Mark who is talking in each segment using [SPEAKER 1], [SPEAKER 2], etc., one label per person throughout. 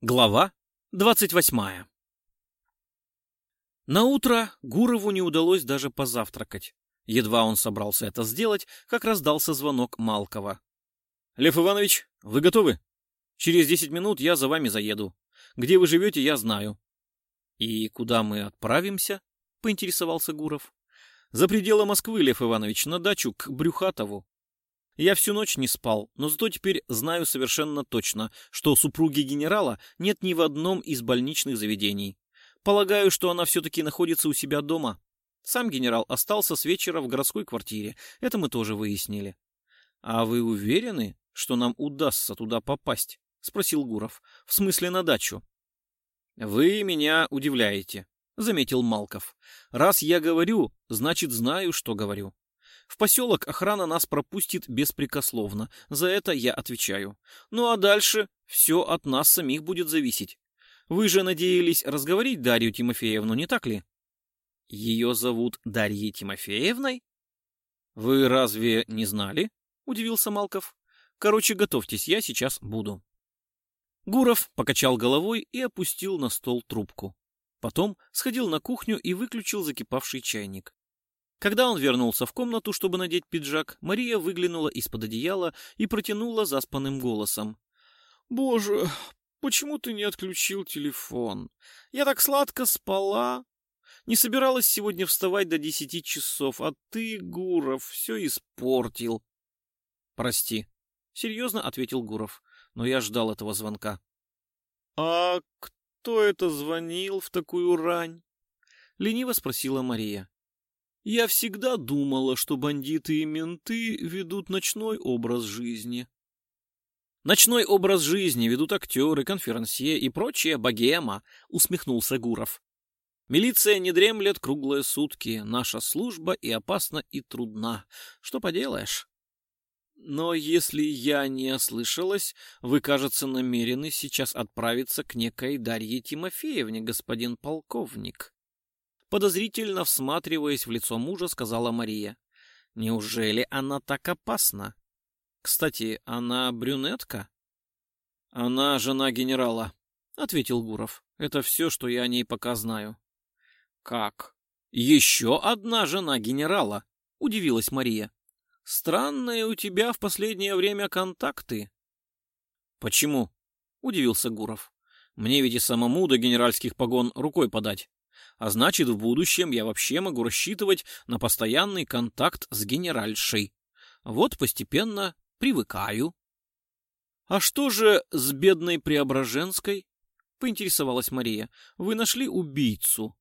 [SPEAKER 1] Глава 28. На утро Гурову не удалось даже позавтракать. Едва он собрался это сделать, как раздался звонок Малкова. «Лев Иванович, вы готовы? Через десять минут я за вами заеду. Где вы живете, я знаю». «И куда мы отправимся?» — поинтересовался Гуров. «За пределы Москвы, Лев Иванович, на дачу к Брюхатову. Я всю ночь не спал, но зато теперь знаю совершенно точно, что супруги генерала нет ни в одном из больничных заведений. Полагаю, что она все-таки находится у себя дома. Сам генерал остался с вечера в городской квартире. Это мы тоже выяснили. — А вы уверены, что нам удастся туда попасть? — спросил Гуров. — В смысле на дачу? — Вы меня удивляете, — заметил Малков. — Раз я говорю, значит знаю, что говорю. В поселок охрана нас пропустит беспрекословно. За это я отвечаю. Ну а дальше все от нас самих будет зависеть. Вы же надеялись разговорить Дарью Тимофеевну, не так ли? Ее зовут Дарьей Тимофеевной? Вы разве не знали? Удивился Малков. Короче, готовьтесь, я сейчас буду. Гуров покачал головой и опустил на стол трубку. Потом сходил на кухню и выключил закипавший чайник. Когда он вернулся в комнату, чтобы надеть пиджак, Мария выглянула из-под одеяла и протянула заспанным голосом. «Боже, почему ты не отключил телефон? Я так сладко спала. Не собиралась сегодня вставать до десяти часов, а ты, Гуров, все испортил». «Прости», — серьезно ответил Гуров, но я ждал этого звонка. «А кто это звонил в такую рань?» — лениво спросила Мария. Я всегда думала, что бандиты и менты ведут ночной образ жизни. Ночной образ жизни ведут актеры, конферансье и прочая богема, усмехнулся Гуров. Милиция не дремлет круглые сутки. Наша служба и опасна, и трудна. Что поделаешь? Но если я не ослышалась, вы, кажется, намерены сейчас отправиться к некой Дарье Тимофеевне, господин полковник подозрительно всматриваясь в лицо мужа, сказала Мария. Неужели она так опасна? Кстати, она брюнетка? Она жена генерала, ответил Гуров. Это все, что я о ней пока знаю. Как? Еще одна жена генерала? Удивилась Мария. Странные у тебя в последнее время контакты. Почему? Удивился Гуров. Мне ведь и самому до генеральских погон рукой подать а значит, в будущем я вообще могу рассчитывать на постоянный контакт с генеральшей. Вот постепенно привыкаю. — А что же с бедной Преображенской? — поинтересовалась Мария. — Вы нашли убийцу?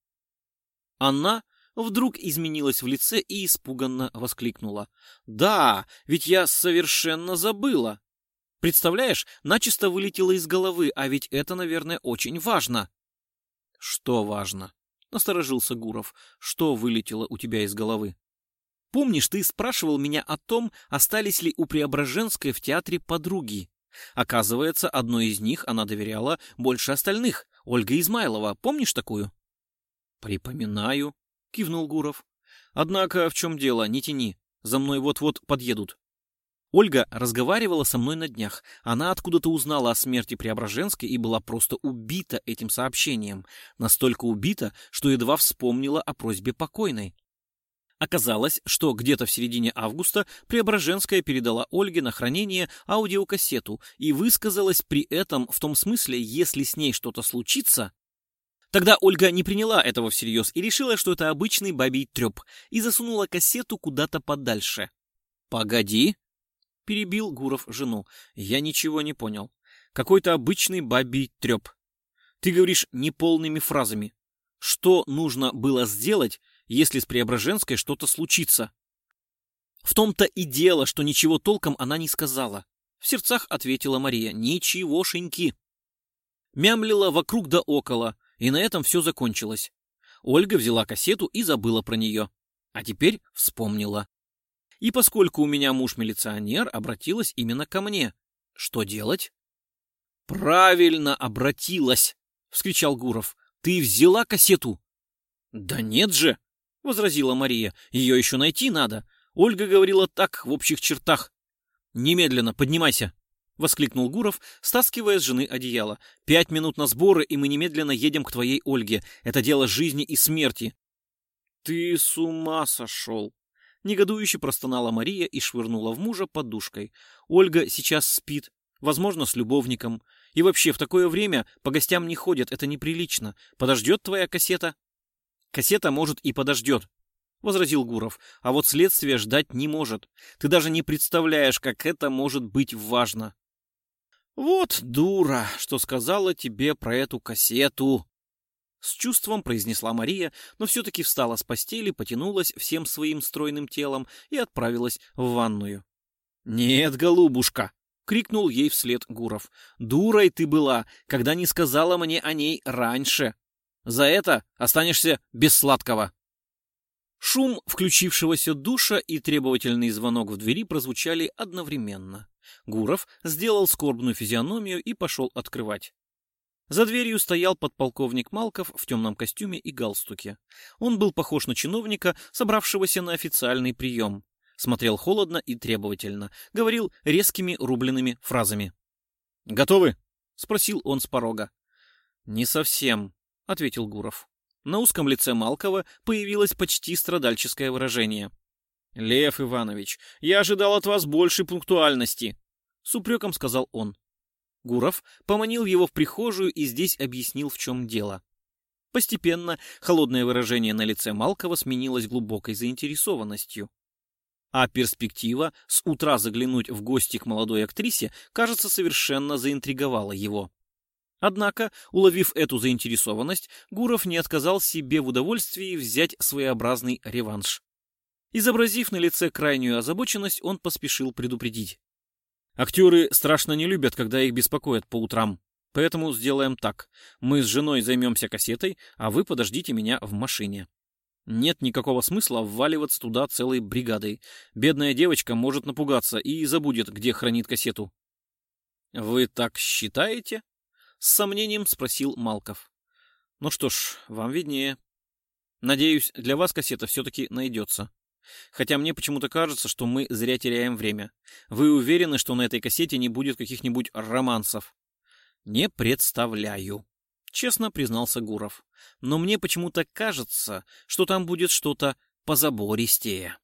[SPEAKER 1] Она вдруг изменилась в лице и испуганно воскликнула. — Да, ведь я совершенно забыла. Представляешь, начисто вылетело из головы, а ведь это, наверное, очень важно. — Что важно? Насторожился Гуров. Что вылетело у тебя из головы? Помнишь, ты спрашивал меня о том, остались ли у Преображенской в театре подруги? Оказывается, одной из них она доверяла больше остальных. Ольга Измайлова. Помнишь такую? Припоминаю, кивнул Гуров. Однако в чем дело, не тяни. За мной вот-вот подъедут. Ольга разговаривала со мной на днях. Она откуда-то узнала о смерти Преображенской и была просто убита этим сообщением. Настолько убита, что едва вспомнила о просьбе покойной. Оказалось, что где-то в середине августа Преображенская передала Ольге на хранение аудиокассету и высказалась при этом в том смысле, если с ней что-то случится... Тогда Ольга не приняла этого всерьез и решила, что это обычный бабий треп, и засунула кассету куда-то подальше. «Погоди», перебил Гуров жену. Я ничего не понял. Какой-то обычный бабий треп. Ты говоришь неполными фразами. Что нужно было сделать, если с Преображенской что-то случится? В том-то и дело, что ничего толком она не сказала. В сердцах ответила Мария. Ничегошеньки. Мямлила вокруг да около, и на этом все закончилось. Ольга взяла кассету и забыла про нее. А теперь вспомнила. И поскольку у меня муж-милиционер, обратилась именно ко мне. Что делать? Правильно обратилась, вскричал Гуров. Ты взяла кассету? Да нет же, возразила Мария. Ее еще найти надо. Ольга говорила так в общих чертах. Немедленно поднимайся. — воскликнул Гуров, стаскивая с жены одеяло. «Пять минут на сборы, и мы немедленно едем к твоей Ольге. Это дело жизни и смерти». «Ты с ума сошел!» Негодующе простонала Мария и швырнула в мужа подушкой. «Ольга сейчас спит, возможно, с любовником. И вообще, в такое время по гостям не ходят, это неприлично. Подождет твоя кассета?» «Кассета, может, и подождет», — возразил Гуров. «А вот следствие ждать не может. Ты даже не представляешь, как это может быть важно». «Вот дура, что сказала тебе про эту кассету!» С чувством произнесла Мария, но все-таки встала с постели, потянулась всем своим стройным телом и отправилась в ванную. «Нет, голубушка!» — крикнул ей вслед Гуров. «Дурой ты была, когда не сказала мне о ней раньше. За это останешься без сладкого!» Шум включившегося душа и требовательный звонок в двери прозвучали одновременно. Гуров сделал скорбную физиономию и пошел открывать. За дверью стоял подполковник Малков в темном костюме и галстуке. Он был похож на чиновника, собравшегося на официальный прием. Смотрел холодно и требовательно, говорил резкими рубленными фразами. «Готовы?» — спросил он с порога. «Не совсем», — ответил Гуров. На узком лице Малкова появилось почти страдальческое выражение. «Лев Иванович, я ожидал от вас большей пунктуальности», — с упреком сказал он. Гуров поманил его в прихожую и здесь объяснил, в чем дело. Постепенно холодное выражение на лице Малкова сменилось глубокой заинтересованностью. А перспектива с утра заглянуть в гости к молодой актрисе, кажется, совершенно заинтриговала его. Однако, уловив эту заинтересованность, Гуров не отказал себе в удовольствии взять своеобразный реванш. Изобразив на лице крайнюю озабоченность, он поспешил предупредить. «Актеры страшно не любят, когда их беспокоят по утрам. Поэтому сделаем так. Мы с женой займемся кассетой, а вы подождите меня в машине. Нет никакого смысла вваливаться туда целой бригадой. Бедная девочка может напугаться и забудет, где хранит кассету». «Вы так считаете?» С сомнением спросил Малков. Ну что ж, вам виднее. Надеюсь, для вас кассета все-таки найдется. Хотя мне почему-то кажется, что мы зря теряем время. Вы уверены, что на этой кассете не будет каких-нибудь романсов? Не представляю. Честно признался Гуров. Но мне почему-то кажется, что там будет что-то позабористее.